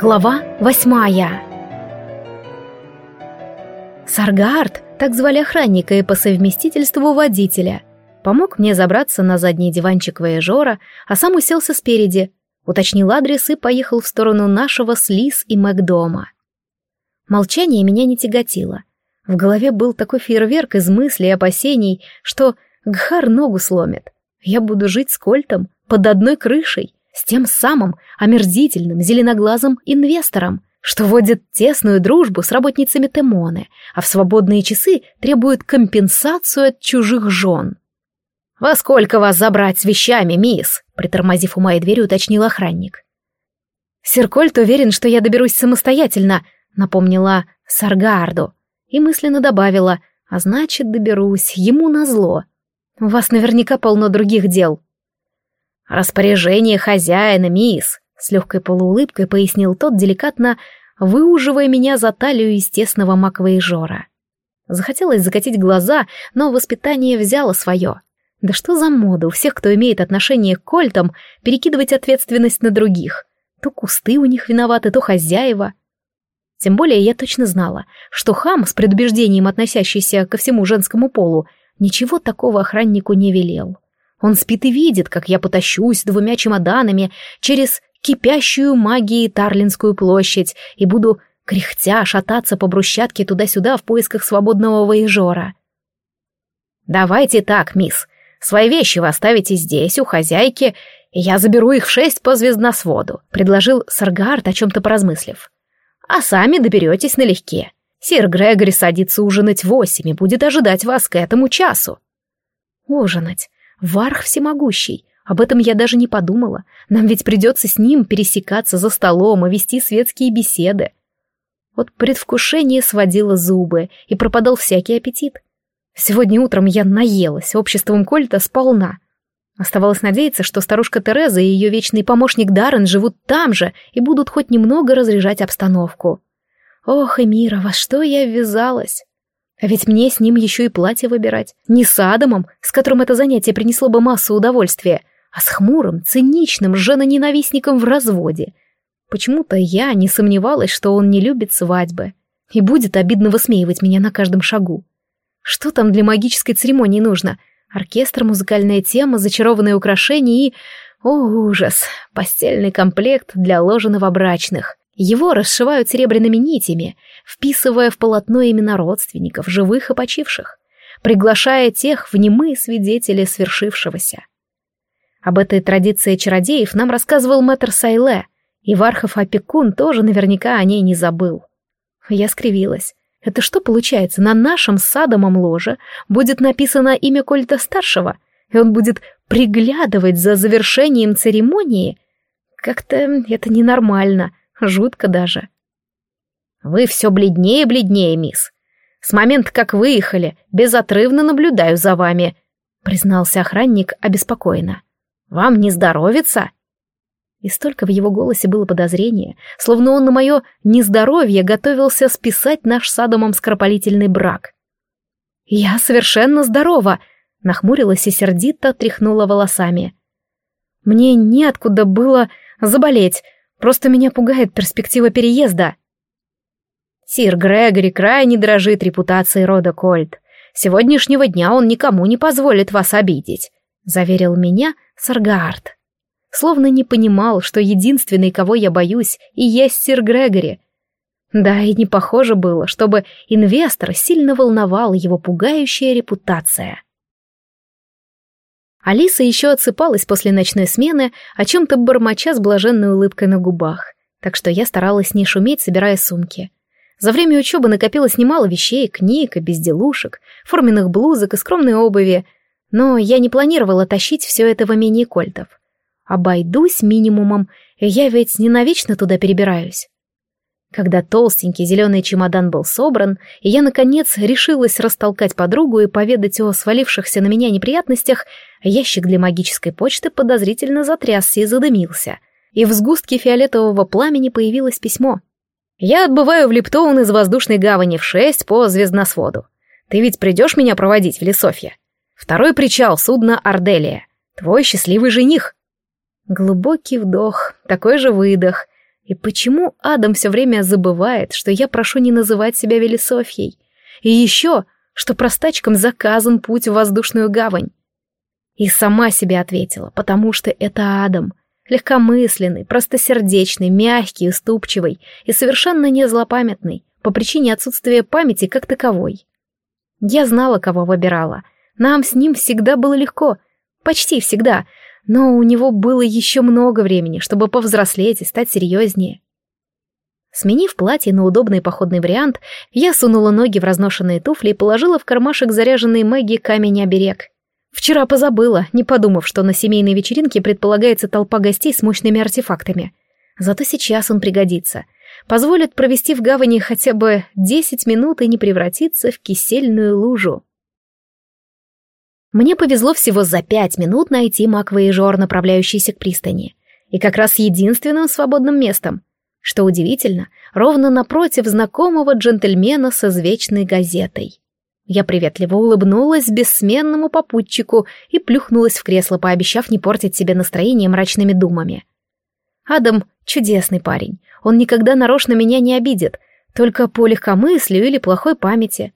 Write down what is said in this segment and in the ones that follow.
Глава восьмая Саргард, так звали охранника и по совместительству водителя, помог мне забраться на задний диванчик вояжора, а сам уселся спереди, уточнил адрес и поехал в сторону нашего с Лис и Макдома. Молчание меня не тяготило. В голове был такой фейерверк из мыслей и опасений, что Гхар ногу сломит. Я буду жить с Кольтом под одной крышей, с тем самым омерзительным зеленоглазым инвестором, что вводит тесную дружбу с работницами Темоны, а в свободные часы требует компенсацию от чужих жен. «Во сколько вас забрать с вещами, мисс?» притормозив у моей двери, уточнил охранник. «Серкольт уверен, что я доберусь самостоятельно», напомнила Саргарду и мысленно добавила, а значит, доберусь, ему назло. У вас наверняка полно других дел. «Распоряжение хозяина, мисс», — с легкой полуулыбкой пояснил тот, деликатно выуживая меня за талию из тесного маквоежора. Захотелось закатить глаза, но воспитание взяло свое. Да что за мода у всех, кто имеет отношение к кольтам, перекидывать ответственность на других? То кусты у них виноваты, то хозяева. Тем более я точно знала, что хам, с предубеждением относящийся ко всему женскому полу, ничего такого охраннику не велел. Он спит и видит, как я потащусь двумя чемоданами через кипящую магией Тарлинскую площадь и буду кряхтя шататься по брусчатке туда-сюда в поисках свободного воежора. «Давайте так, мисс. Свои вещи вы оставите здесь, у хозяйки, и я заберу их в шесть по звездносводу», — предложил Саргард, о чем-то поразмыслив. «А сами доберетесь налегке. Сир Грегори садится ужинать в восемь и будет ожидать вас к этому часу». «Ужинать? Варх всемогущий. Об этом я даже не подумала. Нам ведь придется с ним пересекаться за столом и вести светские беседы. Вот предвкушение сводило зубы, и пропадал всякий аппетит. Сегодня утром я наелась обществом Кольта сполна. Оставалось надеяться, что старушка Тереза и ее вечный помощник Даррен живут там же и будут хоть немного разряжать обстановку. Ох, Эмира, во что я ввязалась? А ведь мне с ним еще и платье выбирать. Не с Адамом, с которым это занятие принесло бы массу удовольствия, а с хмурым, циничным женоненавистником в разводе. Почему-то я не сомневалась, что он не любит свадьбы и будет обидно высмеивать меня на каждом шагу. Что там для магической церемонии нужно? Оркестр, музыкальная тема, зачарованные украшения и... О, ужас! Постельный комплект для ложи новобрачных. Его расшивают серебряными нитями, вписывая в полотно имена родственников, живых и почивших, приглашая тех в немые свидетели свершившегося. Об этой традиции чародеев нам рассказывал мэтр Сайле, и Вархов опекун тоже наверняка о ней не забыл. Я скривилась. Это что получается, на нашем садомом ложе будет написано имя Кольта-старшего, и он будет приглядывать за завершением церемонии? Как-то это ненормально. Жутко даже. Вы все бледнее и бледнее, мисс. С момента, как выехали, безотрывно наблюдаю за вами, признался охранник обеспокоенно. Вам не здоровится? И столько в его голосе было подозрения, словно он на мое нездоровье готовился списать наш с Адамом скоропалительный брак. «Я совершенно здорова!» — нахмурилась и сердито тряхнула волосами. «Мне неоткуда было заболеть, Просто меня пугает перспектива переезда. Сир Грегори крайне дрожит репутацией рода Кольт. Сегодняшнего дня он никому не позволит вас обидеть, заверил меня Саргаард. Словно не понимал, что единственный, кого я боюсь, и есть сир Грегори. Да, и не похоже было, чтобы инвестор сильно волновала его пугающая репутация. Алиса еще отсыпалась после ночной смены, о чем-то бормоча с блаженной улыбкой на губах, так что я старалась не шуметь, собирая сумки. За время учебы накопилось немало вещей, книг и безделушек, форменных блузок и скромной обуви, но я не планировала тащить все это в имении кольтов. Обойдусь минимумом, я ведь не навечно туда перебираюсь. Когда толстенький зеленый чемодан был собран, и я, наконец, решилась растолкать подругу и поведать о свалившихся на меня неприятностях, ящик для магической почты подозрительно затрясся и задымился, и в сгустке фиолетового пламени появилось письмо. «Я отбываю в Лептоун из воздушной гавани в шесть по звездносводу. Ты ведь придешь меня проводить в Лесофье? Второй причал судна Арделия. Твой счастливый жених». Глубокий вдох, такой же выдох — И почему Адам все время забывает, что я прошу не называть себя Велисофией? И еще, что простачкам заказан путь в воздушную гавань. И сама себе ответила, потому что это Адам. Легкомысленный, простосердечный, мягкий, уступчивый и совершенно не злопамятный, по причине отсутствия памяти как таковой. Я знала, кого выбирала. Нам с ним всегда было легко. Почти всегда. Но у него было еще много времени, чтобы повзрослеть и стать серьезнее. Сменив платье на удобный походный вариант, я сунула ноги в разношенные туфли и положила в кармашек заряженный Мэгги камень-оберег. Вчера позабыла, не подумав, что на семейной вечеринке предполагается толпа гостей с мощными артефактами. Зато сейчас он пригодится. Позволит провести в гавани хотя бы 10 минут и не превратиться в кисельную лужу. Мне повезло всего за пять минут найти маквоежор, направляющийся к пристани. И как раз единственным свободным местом. Что удивительно, ровно напротив знакомого джентльмена с извечной газетой. Я приветливо улыбнулась бессменному попутчику и плюхнулась в кресло, пообещав не портить себе настроение мрачными думами. Адам — чудесный парень. Он никогда нарочно меня не обидит, только по легкомыслию или плохой памяти.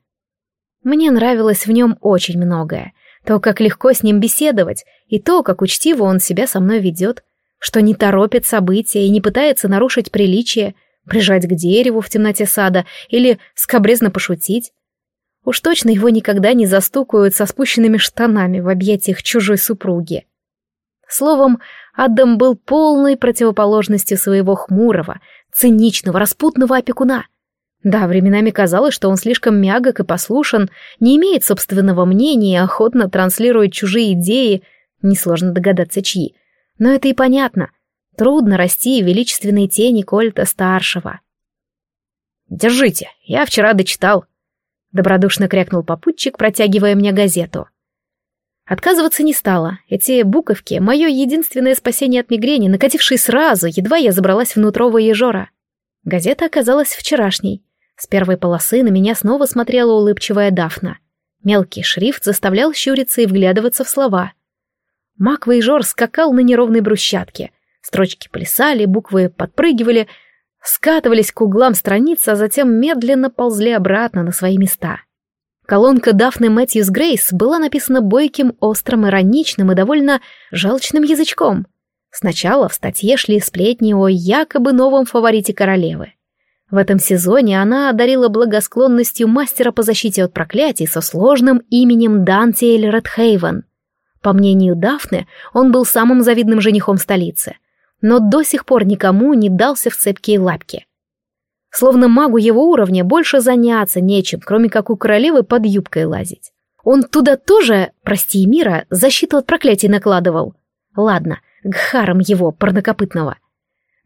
Мне нравилось в нем очень многое, то, как легко с ним беседовать, и то, как учтиво он себя со мной ведет, что не торопит события и не пытается нарушить приличие, прижать к дереву в темноте сада или скобрезно пошутить. Уж точно его никогда не застукают со спущенными штанами в объятиях чужой супруги. Словом, Адам был полной противоположностью своего хмурого, циничного, распутного опекуна — да, временами казалось, что он слишком мягок и послушен, не имеет собственного мнения и охотно транслирует чужие идеи, несложно догадаться, чьи. Но это и понятно. Трудно расти в величественной тени Кольта-старшего. «Держите, я вчера дочитал», — добродушно крякнул попутчик, протягивая мне газету. Отказываться не стала. Эти буковки — мое единственное спасение от мигрени, накатившей сразу, едва я забралась внутрового ежора. Газета оказалась вчерашней. С первой полосы на меня снова смотрела улыбчивая Дафна. Мелкий шрифт заставлял щуриться и вглядываться в слова. Маквей Жор скакал на неровной брусчатке. Строчки плясали, буквы подпрыгивали, скатывались к углам страниц, а затем медленно ползли обратно на свои места. Колонка Дафны Мэтьюс Грейс была написана бойким, острым, ироничным и довольно жалчным язычком. Сначала в статье шли сплетни о якобы новом фаворите королевы. В этом сезоне она одарила благосклонностью мастера по защите от проклятий со сложным именем Дантиэль Редхейвен. По мнению Дафны, он был самым завидным женихом столицы, но до сих пор никому не дался в цепкие лапки. Словно магу его уровня больше заняться нечем, кроме как у королевы под юбкой лазить. Он туда тоже, прости мира, защиту от проклятий накладывал. Ладно, к харам его, парнокопытного.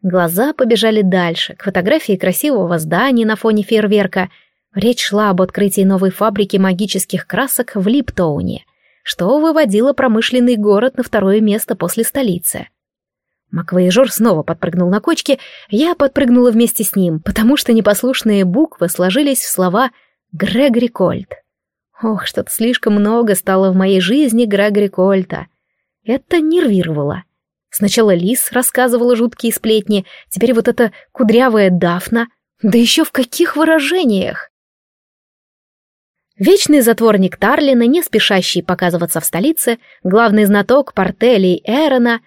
Глаза побежали дальше, к фотографии красивого здания на фоне фейерверка. Речь шла об открытии новой фабрики магических красок в Липтоуне, что выводило промышленный город на второе место после столицы. Маквоежор снова подпрыгнул на кочке, я подпрыгнула вместе с ним, потому что непослушные буквы сложились в слова «Грегори Кольт». Ох, что-то слишком много стало в моей жизни Грегори Кольта. Это нервировало. Сначала Лис рассказывала жуткие сплетни, теперь вот эта кудрявая Дафна. Да еще в каких выражениях! Вечный затворник Тарлина, не спешащий показываться в столице, главный знаток портелей Эрона.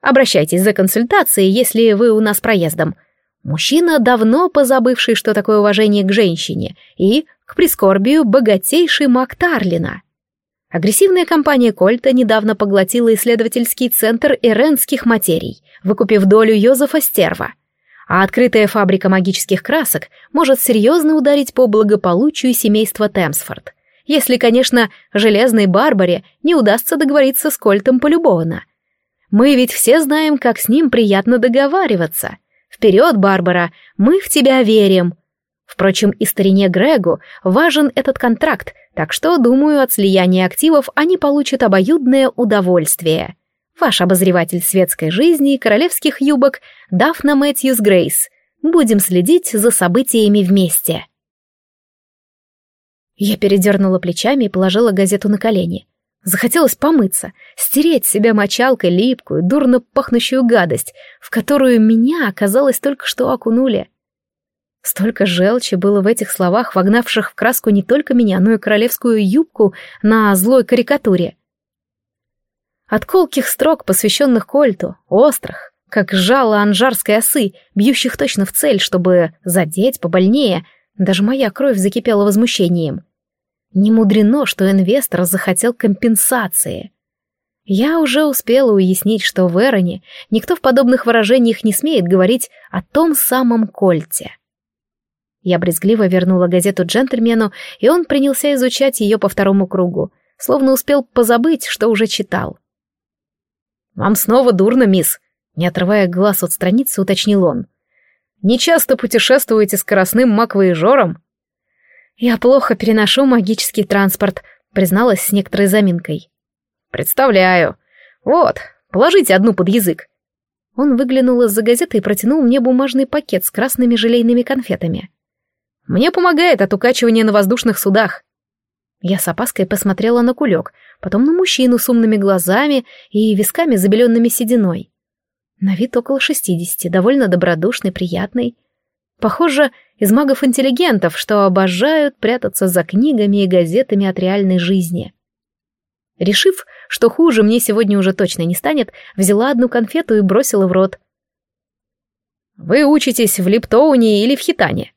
Обращайтесь за консультацией, если вы у нас проездом. Мужчина, давно позабывший, что такое уважение к женщине, и, к прискорбию, богатейший маг Тарлина. Агрессивная компания Кольта недавно поглотила исследовательский центр эренских материй, выкупив долю Йозефа Стерва. А открытая фабрика магических красок может серьезно ударить по благополучию семейства Темсфорд. Если, конечно, Железной Барбаре не удастся договориться с Кольтом полюбовно. Мы ведь все знаем, как с ним приятно договариваться. Вперед, Барбара, мы в тебя верим. Впрочем, и старине Грегу важен этот контракт, так что, думаю, от слияния активов они получат обоюдное удовольствие. Ваш обозреватель светской жизни и королевских юбок Дафна Мэтьюс Грейс. Будем следить за событиями вместе. Я передернула плечами и положила газету на колени. Захотелось помыться, стереть с себя мочалкой липкую, дурно пахнущую гадость, в которую меня, оказалось, только что окунули. Столько желчи было в этих словах, вогнавших в краску не только меня, но и королевскую юбку на злой карикатуре. От колких строк, посвященных Кольту, острых, как жало анжарской осы, бьющих точно в цель, чтобы задеть побольнее, даже моя кровь закипела возмущением. Не мудрено, что инвестор захотел компенсации. Я уже успела уяснить, что в Эроне никто в подобных выражениях не смеет говорить о том самом кольте. Я брезгливо вернула газету джентльмену, и он принялся изучать ее по второму кругу, словно успел позабыть, что уже читал. «Вам снова дурно, мисс?» Не отрывая глаз от страницы, уточнил он. «Не часто путешествуете скоростным маквоежором?» «Я плохо переношу магический транспорт», — призналась с некоторой заминкой. «Представляю. Вот, положите одну под язык». Он выглянул из-за газеты и протянул мне бумажный пакет с красными желейными конфетами. «Мне помогает от укачивания на воздушных судах». Я с опаской посмотрела на кулек, потом на мужчину с умными глазами и висками, забеленными сединой. На вид около шестидесяти, довольно добродушный, приятный. Похоже, из магов-интеллигентов, что обожают прятаться за книгами и газетами от реальной жизни. Решив, что хуже мне сегодня уже точно не станет, взяла одну конфету и бросила в рот. «Вы учитесь в Липтоуне или в Хитане?»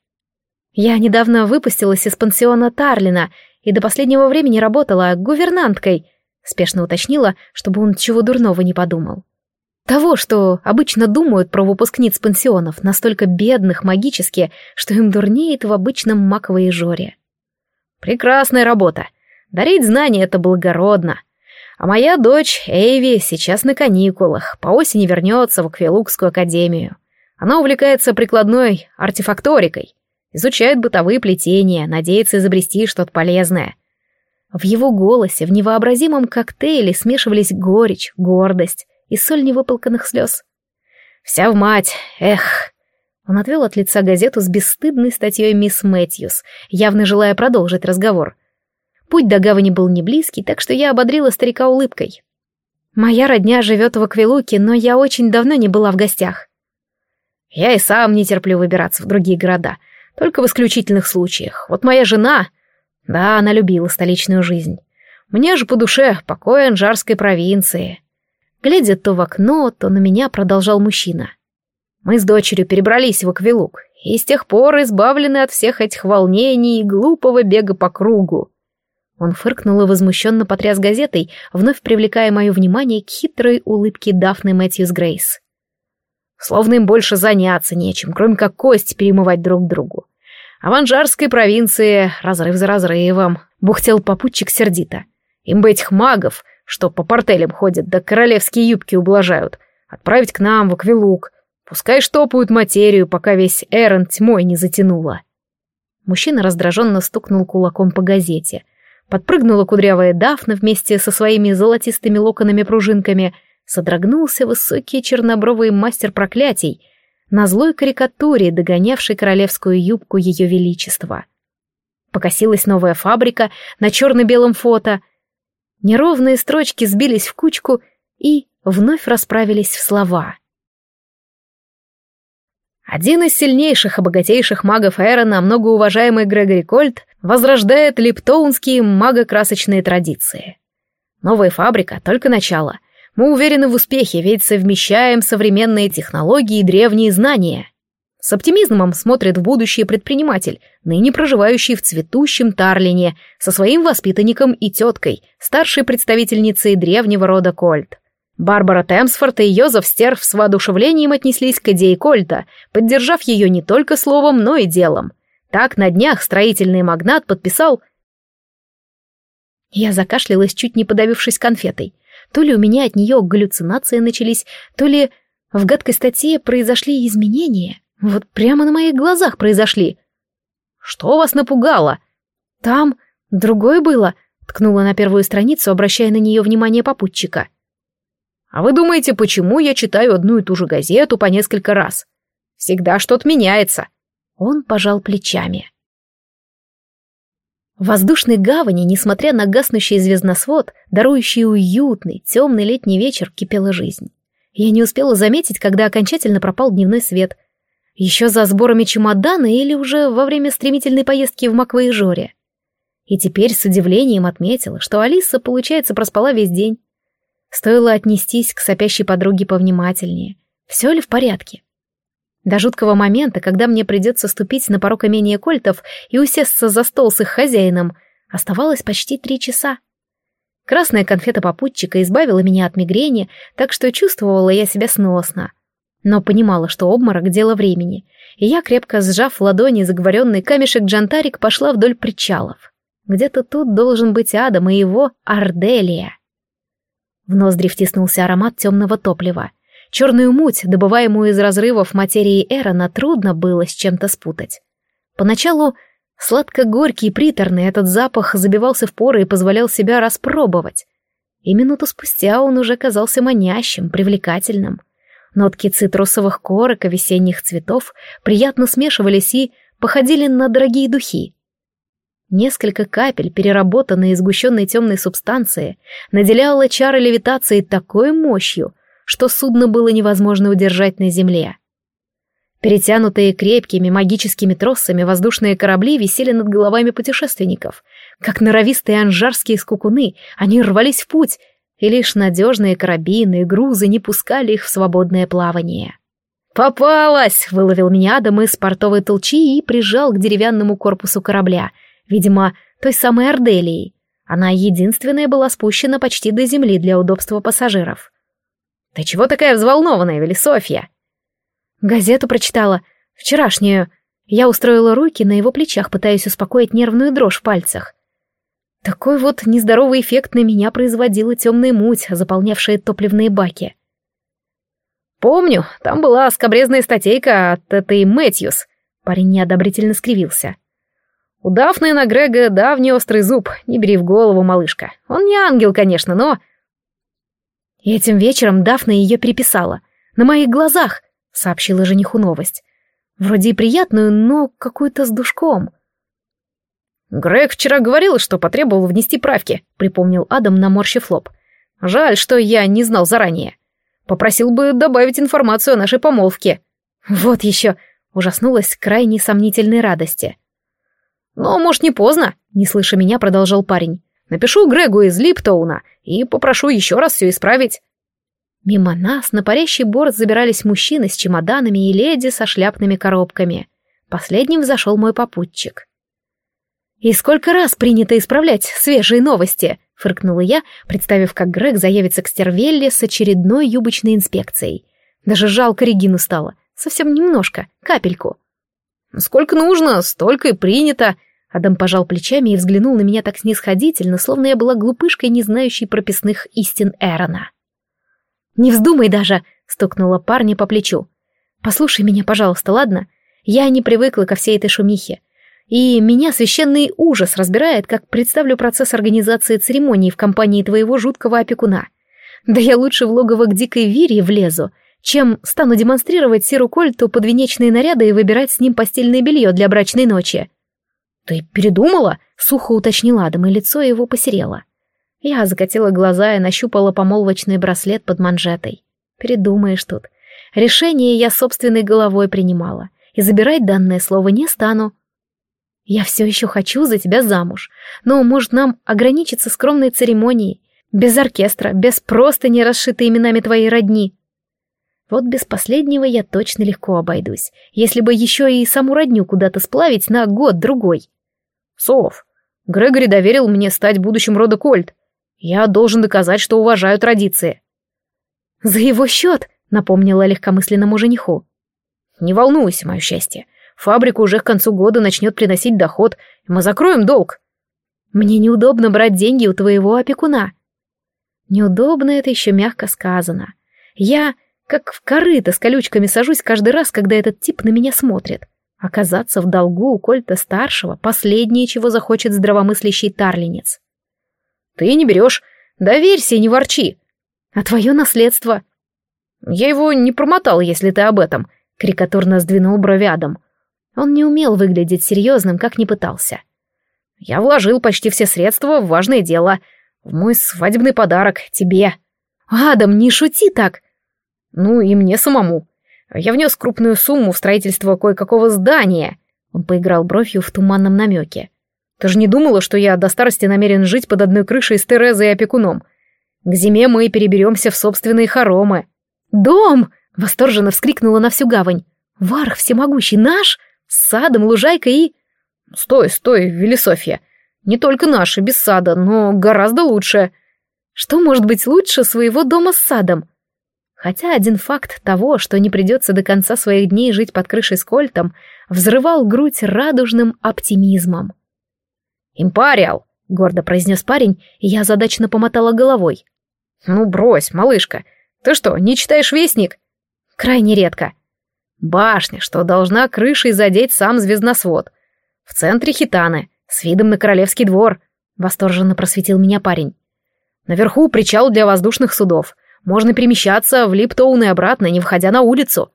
Я недавно выпустилась из пансиона Тарлина и до последнего времени работала гувернанткой, спешно уточнила, чтобы он чего дурного не подумал. Того, что обычно думают про выпускниц пансионов, настолько бедных магически, что им дурнеет в обычном маковой жоре. Прекрасная работа. Дарить знания — это благородно. А моя дочь Эйви сейчас на каникулах, по осени вернется в Аквилукскую академию. Она увлекается прикладной артефакторикой, изучает бытовые плетения, надеется изобрести что-то полезное. В его голосе, в невообразимом коктейле смешивались горечь, гордость, и соль невыплаканных слез. «Вся в мать! Эх!» Он отвел от лица газету с бесстыдной статьей мисс Мэтьюс, явно желая продолжить разговор. Путь до гавани был не близкий, так что я ободрила старика улыбкой. «Моя родня живет в Аквилуке, но я очень давно не была в гостях». «Я и сам не терплю выбираться в другие города, только в исключительных случаях. Вот моя жена...» Да, она любила столичную жизнь. Мне же по душе покой Анжарской провинции глядя то в окно, то на меня продолжал мужчина. Мы с дочерью перебрались в Аквилук, и с тех пор избавлены от всех этих волнений и глупого бега по кругу. Он фыркнул и возмущенно потряс газетой, вновь привлекая мое внимание к хитрой улыбке Дафны Мэтьюс Грейс. Словно им больше заняться нечем, кроме как кость перемывать друг другу. А в Анжарской провинции разрыв за разрывом, бухтел попутчик сердито. Им бы этих магов, что по портелям ходят, да королевские юбки ублажают, отправить к нам в Аквилук. Пускай штопают материю, пока весь Эрон тьмой не затянуло. Мужчина раздраженно стукнул кулаком по газете. Подпрыгнула кудрявая Дафна вместе со своими золотистыми локонами-пружинками. Содрогнулся высокий чернобровый мастер проклятий на злой карикатуре, догонявшей королевскую юбку ее величества. Покосилась новая фабрика на черно-белом фото — Неровные строчки сбились в кучку и вновь расправились в слова. Один из сильнейших и богатейших магов Эрона, многоуважаемый Грегори Кольт, возрождает липтоунские магокрасочные традиции. Новая фабрика — только начало. Мы уверены в успехе, ведь совмещаем современные технологии и древние знания. С оптимизмом смотрит в будущее предприниматель, ныне проживающий в цветущем Тарлине, со своим воспитанником и теткой, старшей представительницей древнего рода Кольт. Барбара Темсфорд и Йозеф Стерв с воодушевлением отнеслись к идее Кольта, поддержав ее не только словом, но и делом. Так на днях строительный магнат подписал... Я закашлялась, чуть не подавившись конфетой. То ли у меня от нее галлюцинации начались, то ли в гадкой статье произошли изменения. Вот прямо на моих глазах произошли. Что вас напугало? Там другое было, ткнула на первую страницу, обращая на нее внимание попутчика. А вы думаете, почему я читаю одну и ту же газету по несколько раз? Всегда что-то меняется. Он пожал плечами. В воздушной гавани, несмотря на гаснущий звездносвод, дарующий уютный, темный летний вечер, кипела жизнь. Я не успела заметить, когда окончательно пропал дневной свет. Еще за сборами чемодана или уже во время стремительной поездки в Маквоежоре. И теперь с удивлением отметила, что Алиса, получается, проспала весь день. Стоило отнестись к сопящей подруге повнимательнее. Все ли в порядке? До жуткого момента, когда мне придется ступить на порог имения Кольтов и усесться за стол с их хозяином, оставалось почти три часа. Красная конфета попутчика избавила меня от мигрени, так что чувствовала я себя сносно. Но понимала, что обморок — дело времени, и я, крепко сжав в ладони заговоренный камешек джантарик, пошла вдоль причалов. Где-то тут должен быть Адам и его Арделия. В ноздри втиснулся аромат темного топлива. Черную муть, добываемую из разрывов материи Эрона, трудно было с чем-то спутать. Поначалу сладко-горький и приторный этот запах забивался в поры и позволял себя распробовать. И минуту спустя он уже казался манящим, привлекательным. Нотки цитрусовых корок и весенних цветов приятно смешивались и походили на дорогие духи. Несколько капель, переработанной и сгущенной темной субстанции, наделяло чары левитации такой мощью, что судно было невозможно удержать на земле. Перетянутые крепкими магическими тросами воздушные корабли висели над головами путешественников. Как норовистые анжарские скукуны, они рвались в путь, и лишь надежные карабины и грузы не пускали их в свободное плавание. «Попалась!» — выловил меня Адам из портовой толчи и прижал к деревянному корпусу корабля — Видимо, той самой Арделией. Она единственная была спущена почти до земли для удобства пассажиров. «Ты чего такая взволнованная, Велисофья?» «Газету прочитала. Вчерашнюю. Я устроила руки на его плечах, пытаясь успокоить нервную дрожь в пальцах. Такой вот нездоровый эффект на меня производила темная муть, заполнявшая топливные баки. «Помню, там была скобрезная статейка от этой Мэтьюс». Парень неодобрительно скривился. У Дафны на Грега давний острый зуб, не бери в голову, малышка. Он не ангел, конечно, но... И этим вечером Дафна ее переписала. На моих глазах, сообщила жениху новость. Вроде и приятную, но какую-то с душком. Грег вчера говорил, что потребовал внести правки, припомнил Адам, наморщив лоб. Жаль, что я не знал заранее. Попросил бы добавить информацию о нашей помолвке. Вот еще, ужаснулась крайне сомнительной радости. «Но, может, не поздно?» — не слыша меня, продолжал парень. «Напишу Грегу из Липтоуна и попрошу еще раз все исправить». Мимо нас на парящий борт забирались мужчины с чемоданами и леди со шляпными коробками. Последним зашел мой попутчик. «И сколько раз принято исправлять свежие новости?» — фыркнула я, представив, как Грег заявится к Стервелле с очередной юбочной инспекцией. Даже жалко Регину стало. Совсем немножко, капельку. «Сколько нужно, столько и принято», Адам пожал плечами и взглянул на меня так снисходительно, словно я была глупышкой, не знающей прописных истин Эрона. «Не вздумай даже!» — стукнула парня по плечу. «Послушай меня, пожалуйста, ладно? Я не привыкла ко всей этой шумихе. И меня священный ужас разбирает, как представлю процесс организации церемонии в компании твоего жуткого опекуна. Да я лучше в логово к дикой Вире влезу, чем стану демонстрировать Сиру Кольту подвенечные наряды и выбирать с ним постельное белье для брачной ночи». «Ты передумала?» — сухо уточнил Адам, и лицо его посерело. Я закатила глаза и нащупала помолвочный браслет под манжетой. Передумаешь тут. Решение я собственной головой принимала, и забирать данное слово не стану. Я все еще хочу за тебя замуж, но, может, нам ограничиться скромной церемонией, без оркестра, без просто не расшитой именами твоей родни. Вот без последнего я точно легко обойдусь, если бы еще и саму родню куда-то сплавить на год-другой. Сов, Грегори доверил мне стать будущим рода Кольт. Я должен доказать, что уважаю традиции. За его счет, напомнила легкомысленному жениху. Не волнуйся, мое счастье. Фабрика уже к концу года начнет приносить доход, и мы закроем долг. Мне неудобно брать деньги у твоего опекуна. Неудобно это еще мягко сказано. Я как в корыто с колючками сажусь каждый раз, когда этот тип на меня смотрит. Оказаться в долгу у Кольта-старшего — последнее, чего захочет здравомыслящий тарлинец. «Ты не берешь. Доверься не ворчи. А твое наследство?» «Я его не промотал, если ты об этом», — карикатурно сдвинул брови Адам. Он не умел выглядеть серьезным, как не пытался. Я вложил почти все средства в важное дело. В мой свадебный подарок тебе. Адам, не шути так. Ну и мне самому. Я внес крупную сумму в строительство кое-какого здания. Он поиграл бровью в туманном намеке. Ты же не думала, что я до старости намерен жить под одной крышей с Терезой и опекуном? К зиме мы переберемся в собственные хоромы. «Дом!» — восторженно вскрикнула на всю гавань. «Варх всемогущий наш? С садом, лужайкой и...» «Стой, стой, Велисофия. Не только наши, без сада, но гораздо лучше». «Что может быть лучше своего дома с садом?» Хотя один факт того, что не придется до конца своих дней жить под крышей с Кольтом, взрывал грудь радужным оптимизмом. «Импариал!» — гордо произнес парень, и я задачно помотала головой. «Ну брось, малышка, ты что, не читаешь вестник?» «Крайне редко». «Башня, что должна крышей задеть сам звездносвод. В центре хитаны, с видом на королевский двор», — восторженно просветил меня парень. «Наверху причал для воздушных судов. Можно перемещаться в Липтоун и обратно, не входя на улицу.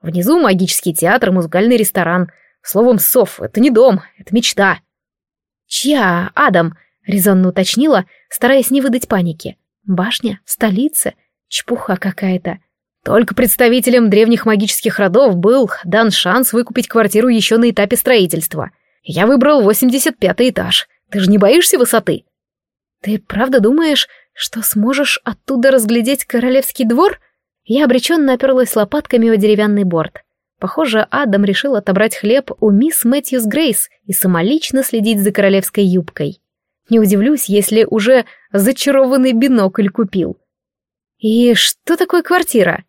Внизу магический театр, музыкальный ресторан. Словом, сов, это не дом, это мечта». «Чья, Адам?» — резонно уточнила, стараясь не выдать паники. «Башня? Столица? Чепуха какая-то». Только представителям древних магических родов был дан шанс выкупить квартиру еще на этапе строительства. Я выбрал 85 этаж. Ты же не боишься высоты? Ты правда думаешь, что сможешь оттуда разглядеть королевский двор? Я обреченно оперлась лопатками о деревянный борт. Похоже, Адам решил отобрать хлеб у мисс Мэтьюс Грейс и самолично следить за королевской юбкой. Не удивлюсь, если уже зачарованный бинокль купил. И что такое квартира?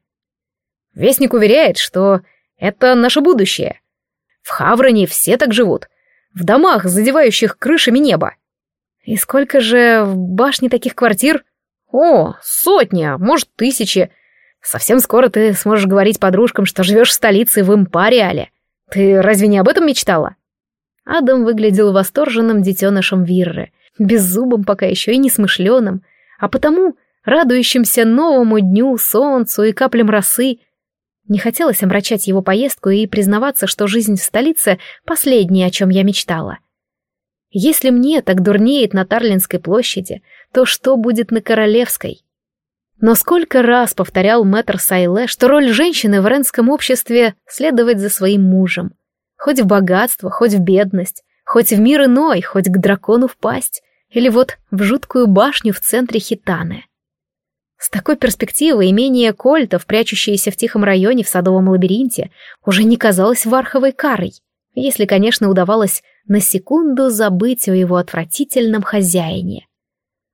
Вестник уверяет, что это наше будущее. В Хавроне все так живут. В домах, задевающих крышами небо. И сколько же в башне таких квартир? О, сотня, может, тысячи. Совсем скоро ты сможешь говорить подружкам, что живешь в столице в Импариале. Ты разве не об этом мечтала? Адам выглядел восторженным детенышем Вирры, беззубым пока еще и несмышленым, а потому радующимся новому дню, солнцу и каплям росы. Не хотелось омрачать его поездку и признаваться, что жизнь в столице — последнее, о чем я мечтала. Если мне так дурнеет на Тарлинской площади, то что будет на Королевской? Но сколько раз повторял мэтр Сайле, что роль женщины в ренском обществе — следовать за своим мужем. Хоть в богатство, хоть в бедность, хоть в мир иной, хоть к дракону впасть, или вот в жуткую башню в центре Хитаны. С такой перспективой имение кольтов, прячущееся в тихом районе в садовом лабиринте, уже не казалось варховой карой, если, конечно, удавалось на секунду забыть о его отвратительном хозяине.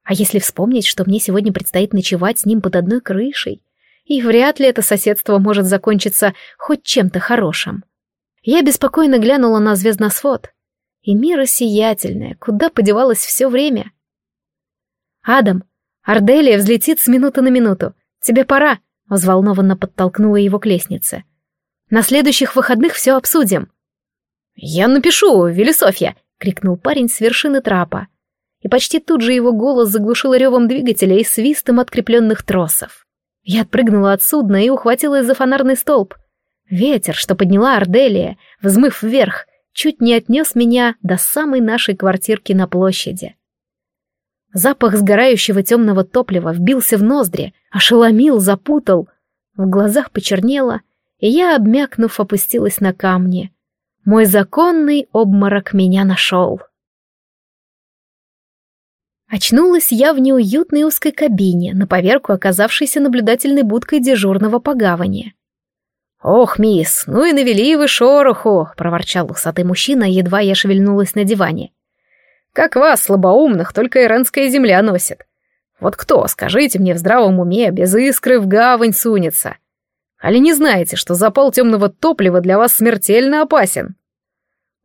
А если вспомнить, что мне сегодня предстоит ночевать с ним под одной крышей, и вряд ли это соседство может закончиться хоть чем-то хорошим. Я беспокойно глянула на звездносвод. И мира сиятельная, куда подевалось все время? «Адам, Арделия взлетит с минуты на минуту. Тебе пора», — взволнованно подтолкнула его к лестнице. «На следующих выходных все обсудим». «Я напишу, Велисофья!» — крикнул парень с вершины трапа и почти тут же его голос заглушил ревом двигателя и свистом открепленных тросов. Я отпрыгнула от судна и ухватилась за фонарный столб. Ветер, что подняла Арделия, взмыв вверх, чуть не отнес меня до самой нашей квартирки на площади. Запах сгорающего темного топлива вбился в ноздри, ошеломил, запутал. В глазах почернело, и я, обмякнув, опустилась на камни. Мой законный обморок меня нашел. Очнулась я в неуютной узкой кабине, на поверку оказавшейся наблюдательной будкой дежурного по гавани. «Ох, мисс, ну и навели вы шороху!» — проворчал усатый мужчина, едва я шевельнулась на диване. «Как вас, слабоумных, только иранская земля носит. Вот кто, скажите мне, в здравом уме, без искры в гавань сунется? Али не знаете, что запал темного топлива для вас смертельно опасен?»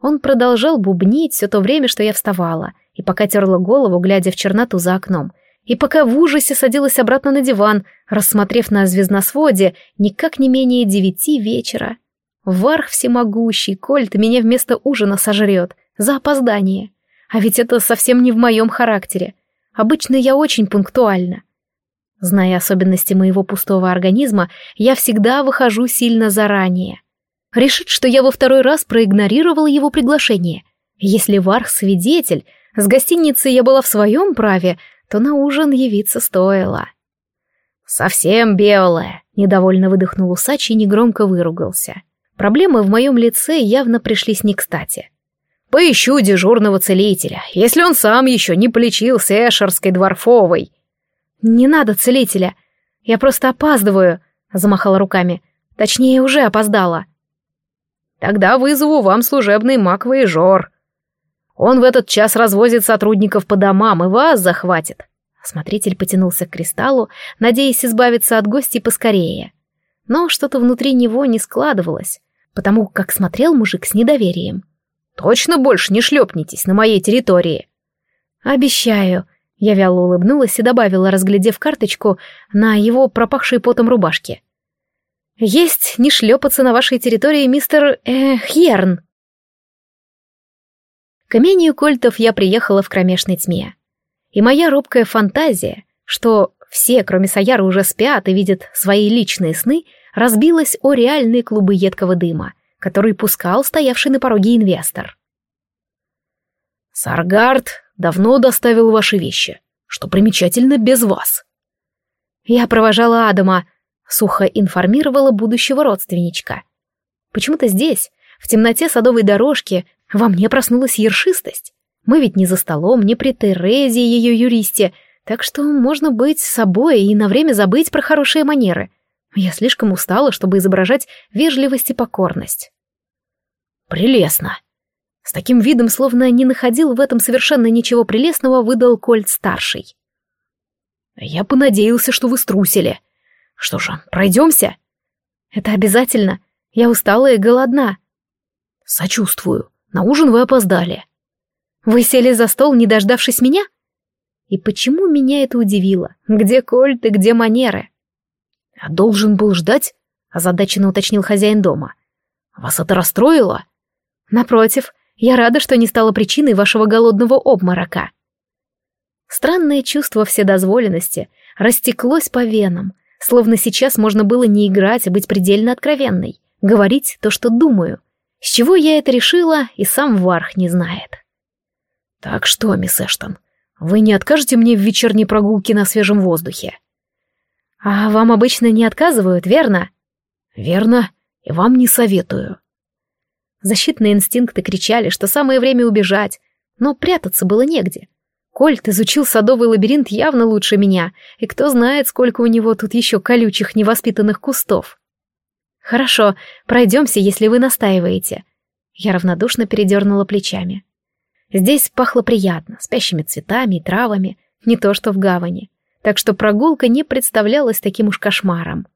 Он продолжал бубнить все то время, что я вставала — и пока терла голову, глядя в черноту за окном, и пока в ужасе садилась обратно на диван, рассмотрев на звездносводе никак не менее девяти вечера. Варх всемогущий, Кольт меня вместо ужина сожрет, за опоздание. А ведь это совсем не в моем характере. Обычно я очень пунктуальна. Зная особенности моего пустого организма, я всегда выхожу сильно заранее. Решит, что я во второй раз проигнорировала его приглашение — Если Варх свидетель, с гостиницы я была в своем праве, то на ужин явиться стоило. «Совсем белая», — недовольно выдохнул усач и негромко выругался. Проблемы в моем лице явно пришлись не кстати. «Поищу дежурного целителя, если он сам еще не полечился Эшерской дворфовой». «Не надо целителя, я просто опаздываю», — замахала руками. «Точнее, уже опоздала». «Тогда вызову вам служебный маковый жор. Он в этот час развозит сотрудников по домам и вас захватит». Смотритель потянулся к кристаллу, надеясь избавиться от гостей поскорее. Но что-то внутри него не складывалось, потому как смотрел мужик с недоверием. «Точно больше не шлепнетесь на моей территории?» «Обещаю», — я вяло улыбнулась и добавила, разглядев карточку на его пропахшей потом рубашке. «Есть не шлепаться на вашей территории, мистер... Э, Хьерн». К имению Кольтов я приехала в кромешной тьме. И моя робкая фантазия, что все, кроме Саяры, уже спят и видят свои личные сны, разбилась о реальные клубы едкого дыма, который пускал стоявший на пороге инвестор. «Саргард давно доставил ваши вещи, что примечательно без вас». Я провожала Адама, сухо информировала будущего родственничка. Почему-то здесь, в темноте садовой дорожки, во мне проснулась ершистость. Мы ведь не за столом, не при Терезе и ее юристе, так что можно быть собой и на время забыть про хорошие манеры. Я слишком устала, чтобы изображать вежливость и покорность. «Прелестно!» С таким видом, словно не находил в этом совершенно ничего прелестного, выдал Кольт-старший. «Я понадеялся, что вы струсили. Что же, пройдемся?» «Это обязательно. Я устала и голодна». «Сочувствую. На ужин вы опоздали». Вы сели за стол, не дождавшись меня? И почему меня это удивило? Где кольт и где манеры? А должен был ждать? Озадаченно уточнил хозяин дома. Вас это расстроило? Напротив, я рада, что не стала причиной вашего голодного обморока. Странное чувство вседозволенности растеклось по венам, словно сейчас можно было не играть, а быть предельно откровенной, говорить то, что думаю. С чего я это решила, и сам Варх не знает. «Так что, мисс Эштон, вы не откажете мне в вечерней прогулке на свежем воздухе?» «А вам обычно не отказывают, верно?» «Верно, и вам не советую». Защитные инстинкты кричали, что самое время убежать, но прятаться было негде. Кольт изучил садовый лабиринт явно лучше меня, и кто знает, сколько у него тут еще колючих невоспитанных кустов. «Хорошо, пройдемся, если вы настаиваете». Я равнодушно передернула плечами. Здесь пахло приятно, спящими цветами и травами, не то что в гавани, так что прогулка не представлялась таким уж кошмаром.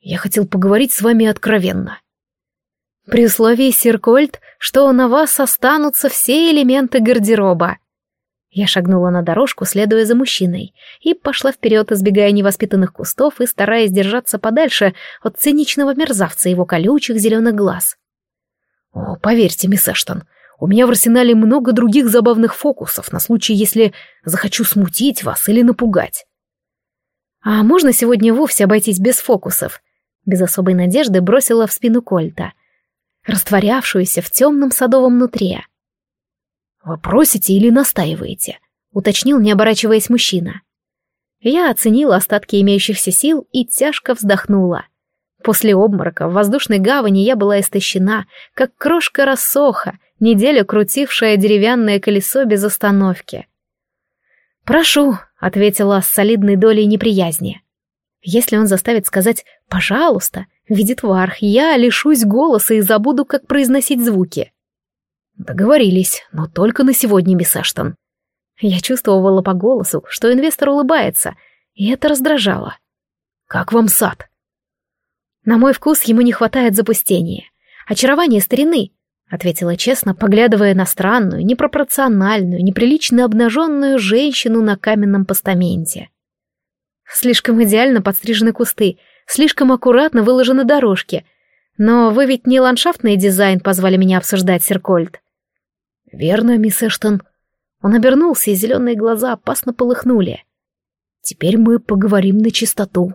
«Я хотел поговорить с вами откровенно», при условии, Сиркольд, что на вас останутся все элементы гардероба. Я шагнула на дорожку, следуя за мужчиной, и пошла вперед, избегая невоспитанных кустов и стараясь держаться подальше от циничного мерзавца его колючих зеленых глаз. «О, поверьте, мисс Эштон, у меня в арсенале много других забавных фокусов на случай, если захочу смутить вас или напугать. А можно сегодня вовсе обойтись без фокусов? Без особой надежды бросила в спину Кольта, растворявшуюся в темном садовом нутре. Вы просите или настаиваете? Уточнил, не оборачиваясь мужчина. Я оценила остатки имеющихся сил и тяжко вздохнула. После обморока в воздушной гавани я была истощена, как крошка рассоха, неделю крутившее деревянное колесо без остановки. «Прошу», — ответила с солидной долей неприязни. «Если он заставит сказать «пожалуйста», видит Варх, я лишусь голоса и забуду, как произносить звуки». «Договорились, но только на сегодня, мисс Эштон». Я чувствовала по голосу, что инвестор улыбается, и это раздражало. «Как вам сад?» На мой вкус ему не хватает запустения. Очарование старины, ответила честно, поглядывая на странную, непропорциональную, неприлично обнаженную женщину на каменном постаменте. Слишком идеально подстрижены кусты, слишком аккуратно выложены дорожки. Но вы ведь не ландшафтный дизайн позвали меня обсуждать, Серкольд. Верно, мисс Эштон. Он обернулся, и зеленые глаза опасно полыхнули. Теперь мы поговорим на чистоту.